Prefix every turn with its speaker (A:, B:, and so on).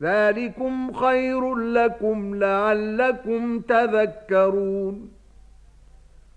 A: ذلكم خير لكم لعلكم تذكرون